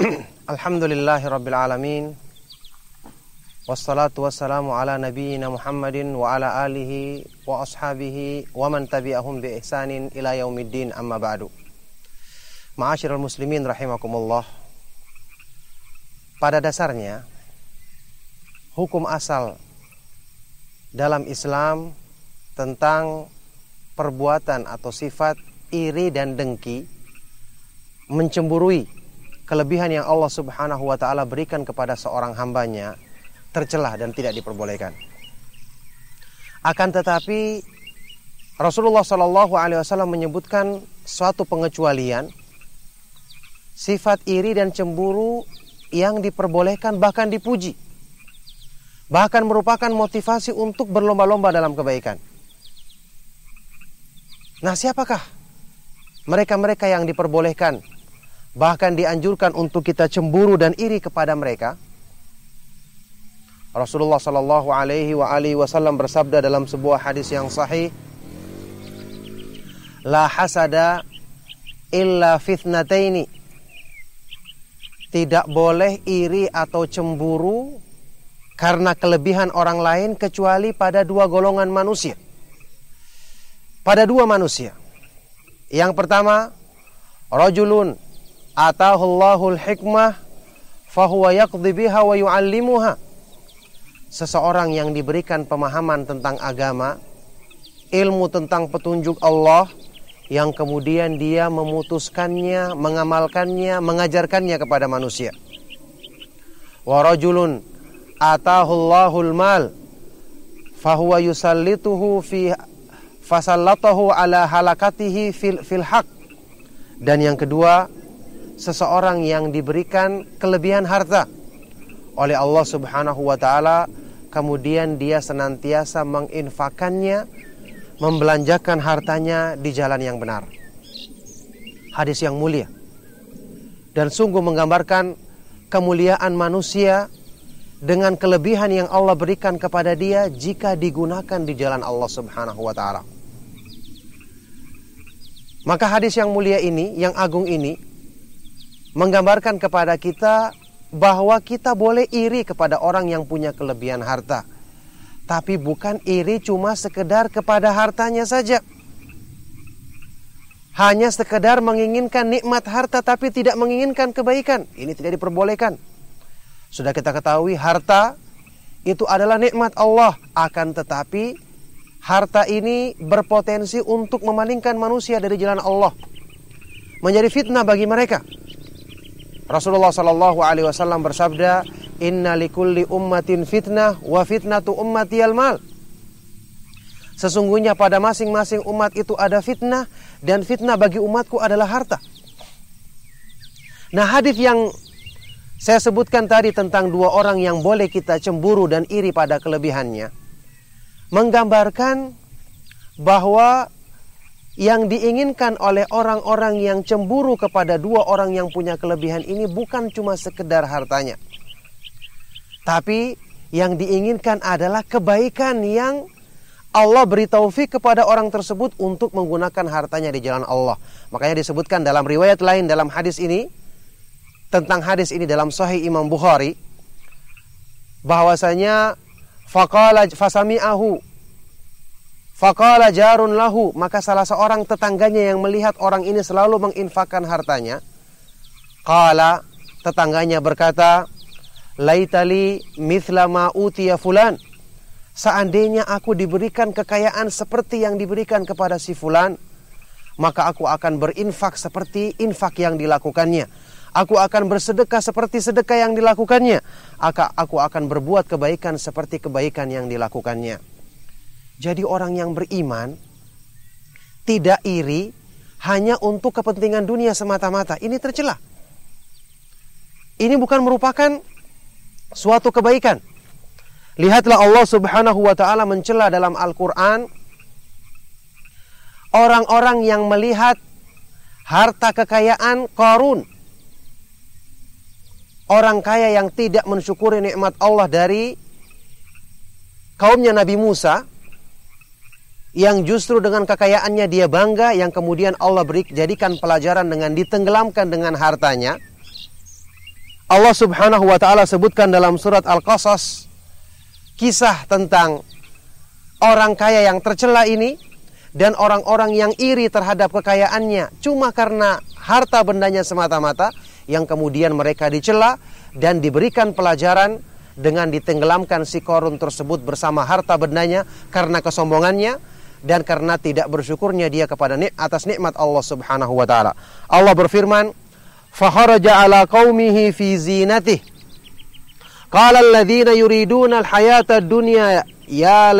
Alhamdulillahi Rabbil Alamin. Wassalatu wassalamu ala nabiyyina Muhammadin wa ala alihi wa ashabihi wa man tabi'ahum bi ihsanin ila yaumiddin amma ba'du. Ma'asyiral muslimin rahimakumullah. Pada dasarnya hukum asal dalam Islam tentang perbuatan atau sifat iri dan dengki mencemburui kelebihan yang Allah Subhanahu wa taala berikan kepada seorang hambanya tercelah dan tidak diperbolehkan. Akan tetapi Rasulullah Shallallahu alaihi wasallam menyebutkan suatu pengecualian sifat iri dan cemburu yang diperbolehkan bahkan dipuji. Bahkan merupakan motivasi untuk berlomba-lomba dalam kebaikan. Nah, siapakah mereka-mereka yang diperbolehkan bahkan dianjurkan untuk kita cemburu dan iri kepada mereka. Rasulullah Shallallahu Alaihi Wasallam bersabda dalam sebuah hadis yang sahih, La hasada illa fitnataini. Tidak boleh iri atau cemburu karena kelebihan orang lain kecuali pada dua golongan manusia. Pada dua manusia. Yang pertama, rajulun atahullahul hikmah fahuwa yaqdi biha wa yu'allimuha. Seseorang yang diberikan pemahaman tentang agama, ilmu tentang petunjuk Allah yang kemudian dia memutuskannya, mengamalkannya, mengajarkannya kepada manusia. Wa rajulun atahullahul mal fahuwa yusallituhu fi fasallatahu ala halakatihi fil, fil haq. Dan yang kedua, seseorang yang diberikan kelebihan harta oleh Allah Subhanahu wa taala kemudian dia senantiasa menginfakannya membelanjakan hartanya di jalan yang benar. Hadis yang mulia dan sungguh menggambarkan kemuliaan manusia dengan kelebihan yang Allah berikan kepada dia jika digunakan di jalan Allah Subhanahu wa taala. Maka hadis yang mulia ini, yang agung ini menggambarkan kepada kita bahwa kita boleh iri kepada orang yang punya kelebihan harta. Tapi bukan iri cuma sekedar kepada hartanya saja. Hanya sekedar menginginkan nikmat harta tapi tidak menginginkan kebaikan. Ini tidak diperbolehkan. Sudah kita ketahui harta itu adalah nikmat Allah. Akan tetapi harta ini berpotensi untuk memalingkan manusia dari jalan Allah. Menjadi fitnah bagi mereka. Rasulullah Shallallahu Alaihi Wasallam bersabda, Inna likulli ummatin fitnah wa fitnatu ummati al mal. Sesungguhnya pada masing-masing umat itu ada fitnah dan fitnah bagi umatku adalah harta. Nah hadis yang saya sebutkan tadi tentang dua orang yang boleh kita cemburu dan iri pada kelebihannya menggambarkan bahwa yang diinginkan oleh orang-orang yang cemburu kepada dua orang yang punya kelebihan ini bukan cuma sekedar hartanya. Tapi yang diinginkan adalah kebaikan yang Allah beri taufik kepada orang tersebut untuk menggunakan hartanya di jalan Allah. Makanya disebutkan dalam riwayat lain dalam hadis ini tentang hadis ini dalam Sahih Imam Bukhari bahwasanya faqala fasami'ahu Faqala jarun lahu, maka salah seorang tetangganya yang melihat orang ini selalu menginfakkan hartanya. Qala, tetangganya berkata, Laitali mithla ma utiya fulan. Seandainya aku diberikan kekayaan seperti yang diberikan kepada si fulan, maka aku akan berinfak seperti infak yang dilakukannya. Aku akan bersedekah seperti sedekah yang dilakukannya. Aku akan berbuat kebaikan seperti kebaikan yang dilakukannya. Jadi orang yang beriman tidak iri hanya untuk kepentingan dunia semata-mata. Ini tercela. Ini bukan merupakan suatu kebaikan. Lihatlah Allah Subhanahu wa taala mencela dalam Al-Qur'an orang-orang yang melihat harta kekayaan Qarun. Orang kaya yang tidak mensyukuri nikmat Allah dari kaumnya Nabi Musa yang justru dengan kekayaannya dia bangga yang kemudian Allah beri jadikan pelajaran dengan ditenggelamkan dengan hartanya. Allah Subhanahu wa taala sebutkan dalam surat Al-Qasas kisah tentang orang kaya yang tercela ini dan orang-orang yang iri terhadap kekayaannya cuma karena harta bendanya semata-mata yang kemudian mereka dicela dan diberikan pelajaran dengan ditenggelamkan si korun tersebut bersama harta bendanya karena kesombongannya dan karena tidak bersyukurnya dia kepada nik atas nikmat Allah Subhanahu wa taala. Allah berfirman, "Fakharaja ala qaumihi fi zinatih." Qala alladhina yuriduna al-hayata ad-dunya ya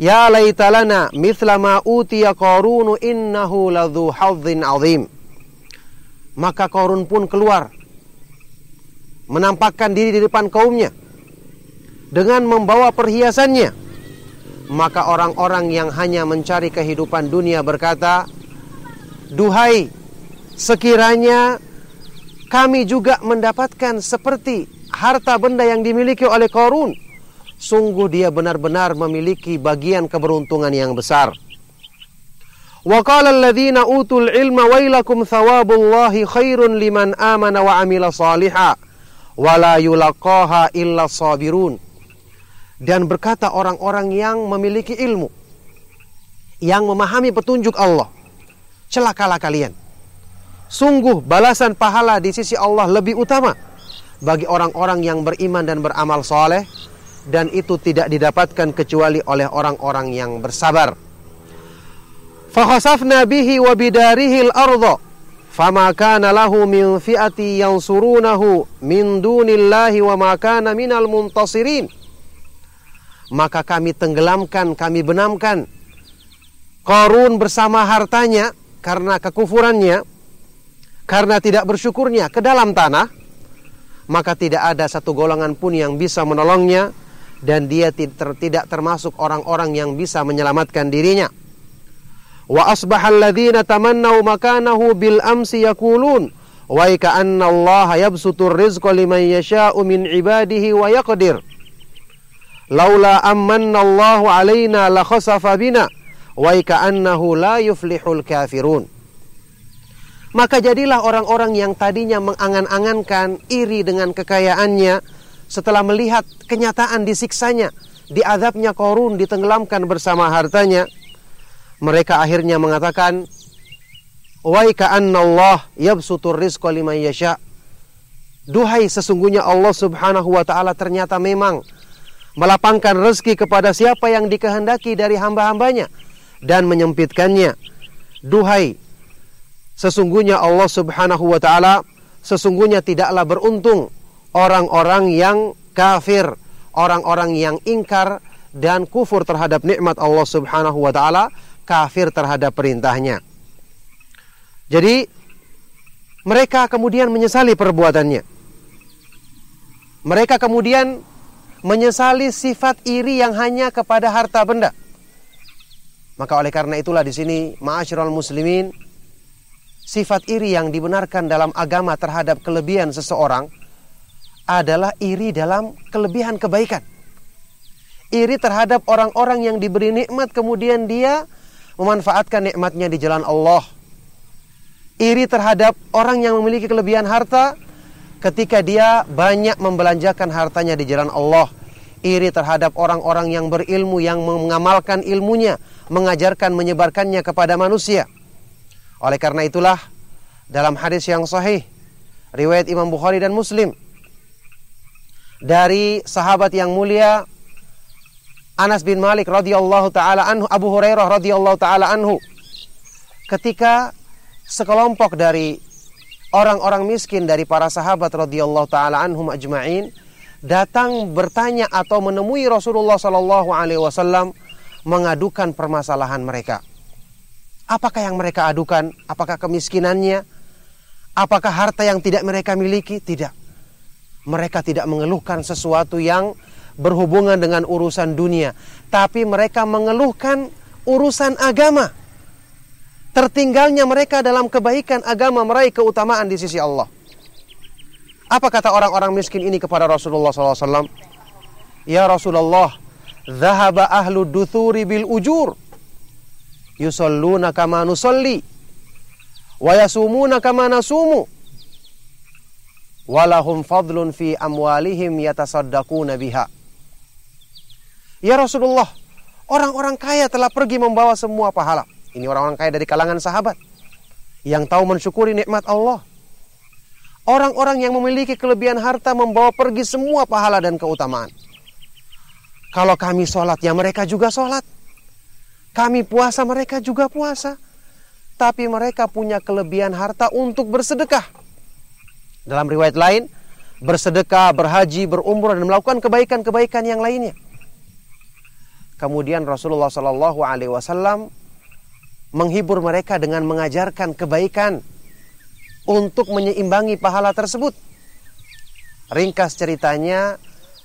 Ya laitalana mithla ma utiya Qarun innahu ladzu hadzin azim. Maka Qarun pun keluar menampakkan diri di depan kaumnya dengan membawa perhiasannya. Maka orang-orang yang hanya mencari kehidupan dunia berkata, "Duhai, sekiranya kami juga mendapatkan seperti harta benda yang dimiliki oleh Qarun." sungguh dia benar-benar memiliki bagian keberuntungan yang besar. Alladhina utul ilma wailakum thawabullahi khairun liman amana wa amila saliha wa la yulaqaha illa sabirun. Dan berkata orang-orang yang memiliki ilmu yang memahami petunjuk Allah, celakalah kalian. Sungguh balasan pahala di sisi Allah lebih utama bagi orang-orang yang beriman dan beramal soleh dan itu tidak didapatkan kecuali oleh orang-orang yang bersabar. Fakhasafna bihi wa bidarihi al-ardha fama kana lahu min fi'ati yansurunahu min dunillahi wa ma kana. Maka kami tenggelamkan, kami benamkan Korun bersama hartanya karena kekufurannya, karena tidak bersyukurnya ke dalam tanah, maka tidak ada satu golongan pun yang bisa menolongnya dan dia tidak termasuk orang-orang yang bisa menyelamatkan dirinya. Wa asbahal ladzina tamannau makanahu bil amsi yaqulun wa ka'anna Allah yabsutur rizqa liman yasha'u min ibadihi wa yaqdir. Laula amanna Allah alaina la khasafa bina wa ka'annahu la yuflihul kafirun. Maka jadilah orang-orang yang tadinya mengangan-angankan iri dengan kekayaannya, setelah melihat kenyataan disiksanya, diadabnya korun, ditenggelamkan bersama hartanya, mereka akhirnya mengatakan, Wai Allah yabsutur rizqa liman yasha. Duhai sesungguhnya Allah subhanahu wa ta'ala ternyata memang melapangkan rezeki kepada siapa yang dikehendaki dari hamba-hambanya dan menyempitkannya. Duhai, sesungguhnya Allah subhanahu wa ta'ala sesungguhnya tidaklah beruntung orang-orang yang kafir, orang-orang yang ingkar dan kufur terhadap nikmat Allah Subhanahu wa taala, kafir terhadap perintahnya. Jadi mereka kemudian menyesali perbuatannya. Mereka kemudian menyesali sifat iri yang hanya kepada harta benda. Maka oleh karena itulah di sini ma'asyiral muslimin sifat iri yang dibenarkan dalam agama terhadap kelebihan seseorang adalah iri dalam kelebihan kebaikan. Iri terhadap orang-orang yang diberi nikmat kemudian dia memanfaatkan nikmatnya di jalan Allah. Iri terhadap orang yang memiliki kelebihan harta ketika dia banyak membelanjakan hartanya di jalan Allah. Iri terhadap orang-orang yang berilmu yang mengamalkan ilmunya, mengajarkan menyebarkannya kepada manusia. Oleh karena itulah dalam hadis yang sahih riwayat Imam Bukhari dan Muslim dari sahabat yang mulia Anas bin Malik radhiyallahu taala anhu Abu Hurairah radhiyallahu taala anhu ketika sekelompok dari orang-orang miskin dari para sahabat radhiyallahu taala anhum ajma'in datang bertanya atau menemui Rasulullah sallallahu alaihi wasallam mengadukan permasalahan mereka. Apakah yang mereka adukan? Apakah kemiskinannya? Apakah harta yang tidak mereka miliki? Tidak mereka tidak mengeluhkan sesuatu yang berhubungan dengan urusan dunia, tapi mereka mengeluhkan urusan agama. Tertinggalnya mereka dalam kebaikan agama meraih keutamaan di sisi Allah. Apa kata orang-orang miskin ini kepada Rasulullah SAW? Ya Rasulullah, Zahaba ahlu duthuri bil ujur. Yusalluna kama nusalli. Wa yasumuna kama nasumu walahum fadlun fi amwalihim yatasaddaquna biha. Ya Rasulullah, orang-orang kaya telah pergi membawa semua pahala. Ini orang-orang kaya dari kalangan sahabat yang tahu mensyukuri nikmat Allah. Orang-orang yang memiliki kelebihan harta membawa pergi semua pahala dan keutamaan. Kalau kami sholat, ya mereka juga sholat. Kami puasa, mereka juga puasa. Tapi mereka punya kelebihan harta untuk bersedekah. Dalam riwayat lain, bersedekah, berhaji, berumrah dan melakukan kebaikan-kebaikan yang lainnya. Kemudian Rasulullah Shallallahu Alaihi Wasallam menghibur mereka dengan mengajarkan kebaikan untuk menyeimbangi pahala tersebut. Ringkas ceritanya,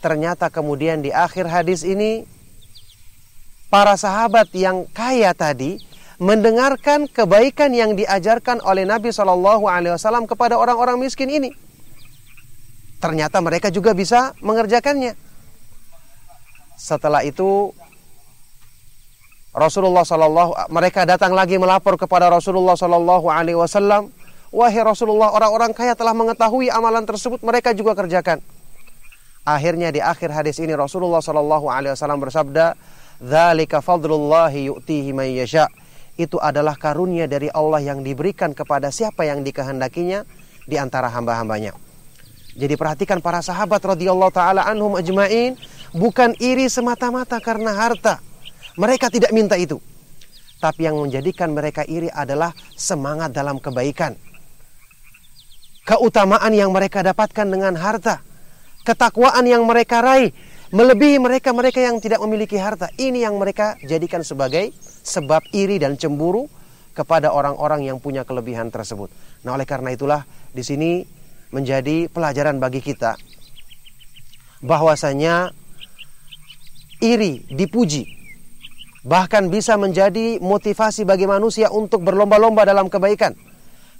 ternyata kemudian di akhir hadis ini para sahabat yang kaya tadi mendengarkan kebaikan yang diajarkan oleh Nabi Shallallahu Alaihi Wasallam kepada orang-orang miskin ini. Ternyata mereka juga bisa mengerjakannya. Setelah itu Rasulullah Shallallahu mereka datang lagi melapor kepada Rasulullah Shallallahu Alaihi Wasallam, wahai Rasulullah orang-orang kaya telah mengetahui amalan tersebut mereka juga kerjakan. Akhirnya di akhir hadis ini Rasulullah Shallallahu Alaihi Wasallam bersabda, "Dzalika fadlullahi yu'tihi man yasha." Itu adalah karunia dari Allah yang diberikan kepada siapa yang dikehendakinya di antara hamba-hambanya. Jadi perhatikan para sahabat radhiyallahu taala anhum ajmain bukan iri semata-mata karena harta mereka tidak minta itu. Tapi yang menjadikan mereka iri adalah semangat dalam kebaikan. Keutamaan yang mereka dapatkan dengan harta. Ketakwaan yang mereka raih. Melebihi mereka-mereka yang tidak memiliki harta. Ini yang mereka jadikan sebagai sebab iri dan cemburu kepada orang-orang yang punya kelebihan tersebut. Nah, oleh karena itulah di sini menjadi pelajaran bagi kita bahwasanya iri dipuji bahkan bisa menjadi motivasi bagi manusia untuk berlomba-lomba dalam kebaikan.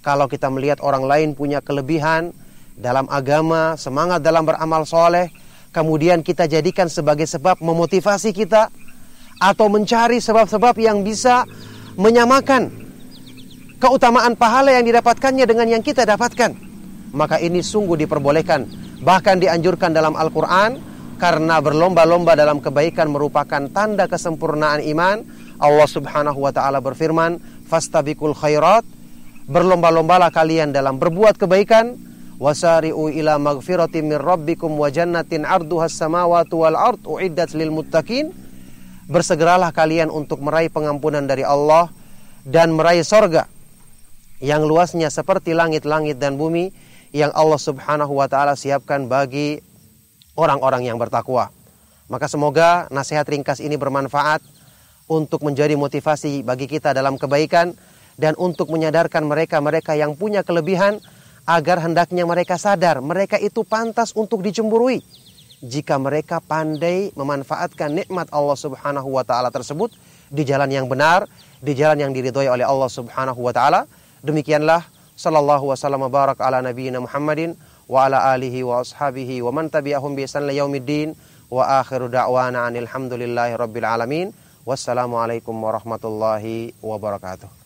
Kalau kita melihat orang lain punya kelebihan dalam agama, semangat dalam beramal soleh, kemudian kita jadikan sebagai sebab memotivasi kita atau mencari sebab-sebab yang bisa menyamakan keutamaan pahala yang didapatkannya dengan yang kita dapatkan. Maka ini sungguh diperbolehkan, bahkan dianjurkan dalam Al-Quran karena berlomba-lomba dalam kebaikan merupakan tanda kesempurnaan iman. Allah Subhanahu wa taala berfirman, "Fastabikul khairat." Berlomba-lombalah kalian dalam berbuat kebaikan. Wasari'u ila magfirati min rabbikum wa jannatin arduhas samawati wal ard uiddat lil muttaqin. Bersegeralah kalian untuk meraih pengampunan dari Allah dan meraih sorga yang luasnya seperti langit-langit dan bumi yang Allah Subhanahu wa taala siapkan bagi orang-orang yang bertakwa. Maka semoga nasihat ringkas ini bermanfaat untuk menjadi motivasi bagi kita dalam kebaikan dan untuk menyadarkan mereka-mereka yang punya kelebihan agar hendaknya mereka sadar mereka itu pantas untuk dicemburui jika mereka pandai memanfaatkan nikmat Allah Subhanahu wa taala tersebut di jalan yang benar, di jalan yang diridhoi oleh Allah Subhanahu wa taala. Demikianlah sallallahu wasallam barak ala nabiyina Muhammadin wa ala alihi wa ashabihi wa man tabi'ahum bi ihsan yaumiddin. Wa akhiru da'wana alhamdulillahi rabbil alamin. Wassalamu alaikum warahmatullahi wabarakatuh